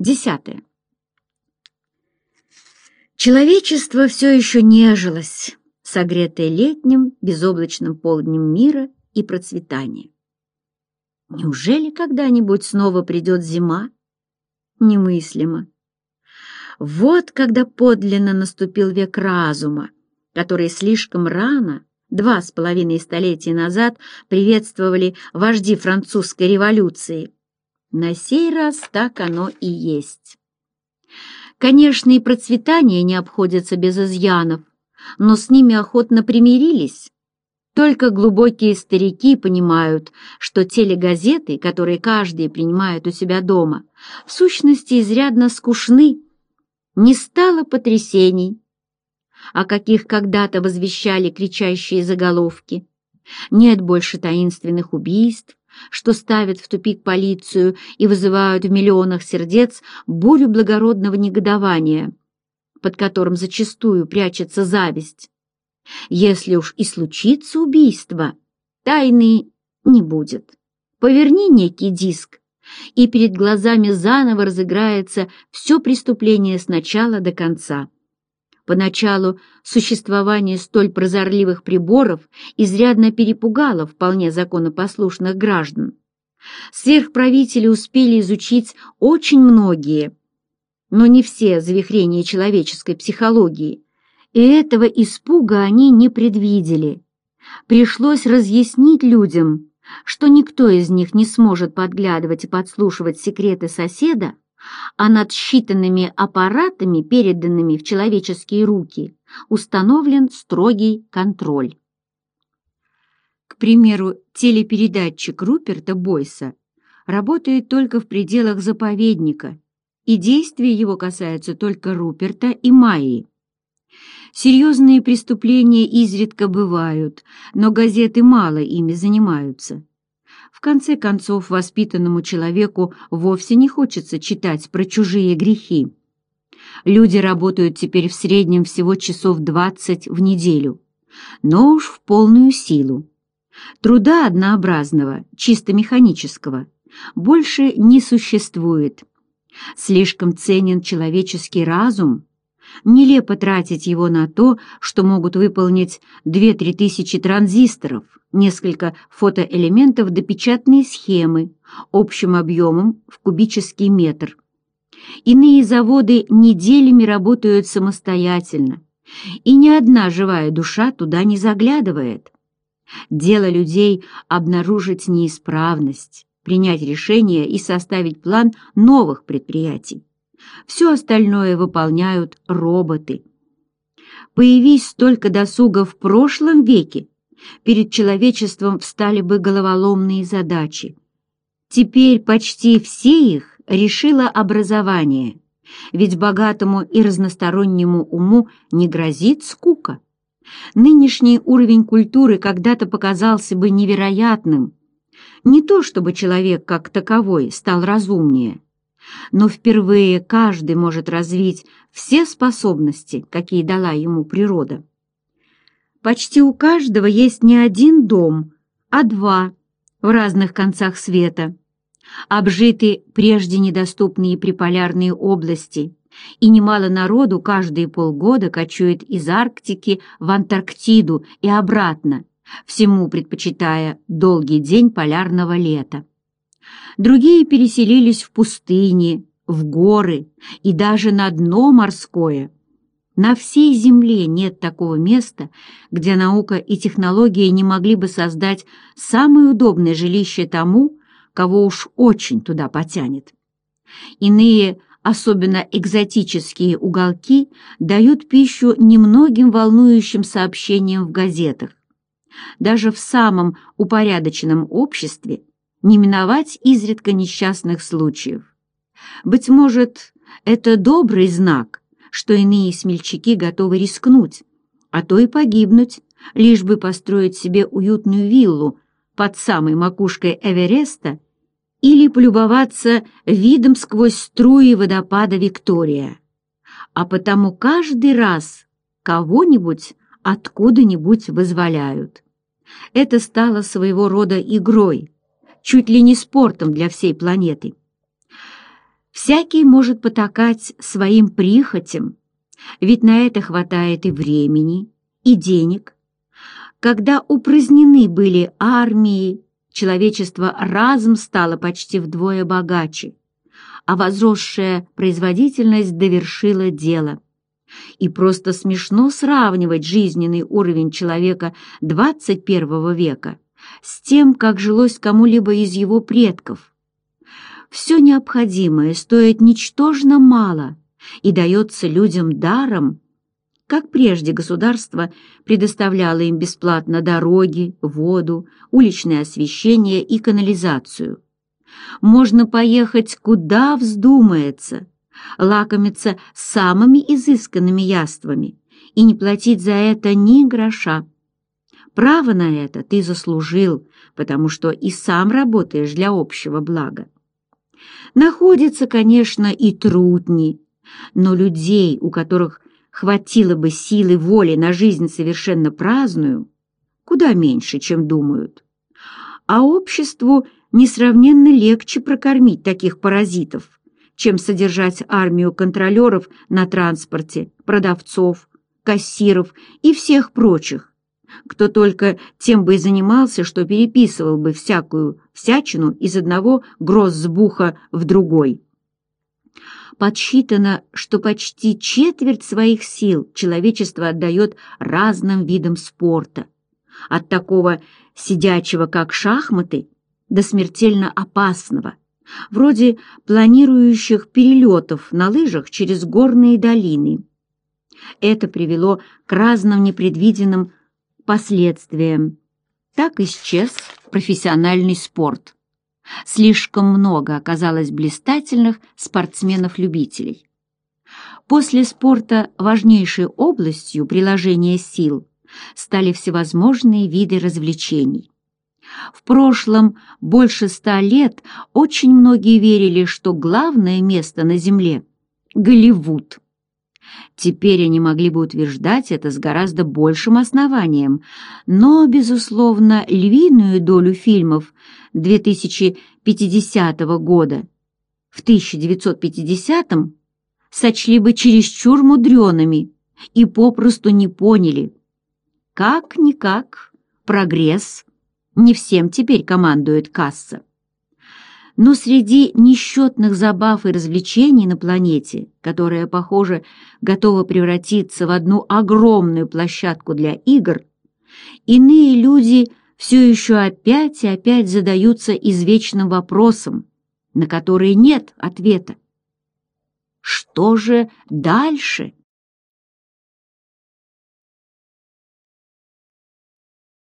Десятое. Человечество все еще нежилось, согретое летним, безоблачным полднем мира и процветания. Неужели когда-нибудь снова придет зима? Немыслимо. Вот когда подлинно наступил век разума, который слишком рано, два с половиной столетия назад, приветствовали вожди французской революции – на сей раз так оно и есть. Конечно, и процветание не обходится без изъянов, но с ними охотно примирились. Только глубокие старики понимают, что телегазеты, которые каждый принимает у себя дома, в сущности изрядно скучны. Не стало потрясений, о каких когда-то возвещали кричащие заголовки. Нет больше таинственных убийств, что ставят в тупик полицию и вызывают в миллионах сердец бурю благородного негодования, под которым зачастую прячется зависть. Если уж и случится убийство, тайны не будет. Поверни некий диск, и перед глазами заново разыграется все преступление с начала до конца. Поначалу существование столь прозорливых приборов изрядно перепугало вполне законопослушных граждан. Сверхправители успели изучить очень многие, но не все завихрения человеческой психологии, и этого испуга они не предвидели. Пришлось разъяснить людям, что никто из них не сможет подглядывать и подслушивать секреты соседа, а над считанными аппаратами, переданными в человеческие руки, установлен строгий контроль. К примеру, телепередатчик Руперта Бойса работает только в пределах заповедника, и действия его касаются только Руперта и Майи. Серьезные преступления изредка бывают, но газеты мало ими занимаются. В конце концов, воспитанному человеку вовсе не хочется читать про чужие грехи. Люди работают теперь в среднем всего часов 20 в неделю, но уж в полную силу. Труда однообразного, чисто механического, больше не существует. Слишком ценен человеческий разум, Нелепо тратить его на то, что могут выполнить 2-3 тысячи транзисторов, несколько фотоэлементов допечатные схемы, общим объемом в кубический метр. Иные заводы неделями работают самостоятельно, и ни одна живая душа туда не заглядывает. Дело людей — обнаружить неисправность, принять решение и составить план новых предприятий. Все остальное выполняют роботы. Появись столько досуга в прошлом веке, перед человечеством встали бы головоломные задачи. Теперь почти все их решило образование, ведь богатому и разностороннему уму не грозит скука. Нынешний уровень культуры когда-то показался бы невероятным. Не то чтобы человек как таковой стал разумнее, но впервые каждый может развить все способности, какие дала ему природа. Почти у каждого есть не один дом, а два в разных концах света. Обжиты прежде недоступные приполярные области, и немало народу каждые полгода кочует из Арктики в Антарктиду и обратно, всему предпочитая долгий день полярного лета. Другие переселились в пустыни, в горы и даже на дно морское. На всей Земле нет такого места, где наука и технологии не могли бы создать самое удобное жилище тому, кого уж очень туда потянет. Иные, особенно экзотические уголки, дают пищу немногим волнующим сообщениям в газетах. Даже в самом упорядоченном обществе не миновать изредка несчастных случаев. Быть может, это добрый знак, что иные смельчаки готовы рискнуть, а то и погибнуть, лишь бы построить себе уютную виллу под самой макушкой Эвереста или полюбоваться видом сквозь струи водопада Виктория. А потому каждый раз кого-нибудь откуда-нибудь вызволяют. Это стало своего рода игрой, чуть ли не спортом для всей планеты. Всякий может потакать своим прихотям, ведь на это хватает и времени, и денег. Когда упразднены были армии, человечество разом стало почти вдвое богаче, а возросшая производительность довершила дело. И просто смешно сравнивать жизненный уровень человека 21 века – с тем, как жилось кому-либо из его предков. Все необходимое стоит ничтожно мало и дается людям даром, как прежде государство предоставляло им бесплатно дороги, воду, уличное освещение и канализацию. Можно поехать куда вздумается, лакомиться самыми изысканными яствами и не платить за это ни гроша. Право на это ты заслужил, потому что и сам работаешь для общего блага. Находятся, конечно, и трудни, но людей, у которых хватило бы силы воли на жизнь совершенно праздную, куда меньше, чем думают. А обществу несравненно легче прокормить таких паразитов, чем содержать армию контролеров на транспорте, продавцов, кассиров и всех прочих, кто только тем бы и занимался, что переписывал бы всякую всячину из одного гроссбуха в другой. Подсчитано, что почти четверть своих сил человечество отдает разным видам спорта. От такого сидячего, как шахматы, до смертельно опасного, вроде планирующих перелетов на лыжах через горные долины. Это привело к разным непредвиденным последствиям. Так исчез профессиональный спорт. Слишком много оказалось блистательных спортсменов-любителей. После спорта важнейшей областью приложения сил стали всевозможные виды развлечений. В прошлом больше ста лет очень многие верили, что главное место на Земле – Голливуд. Теперь они могли бы утверждать это с гораздо большим основанием, но, безусловно, львиную долю фильмов 2050 года в 1950-м сочли бы чересчур мудреными и попросту не поняли. Как-никак, прогресс, не всем теперь командует касса. Но среди несчетных забав и развлечений на планете, которая, похоже, готова превратиться в одну огромную площадку для игр, иные люди все еще опять и опять задаются извечным вопросом, на который нет ответа. Что же дальше?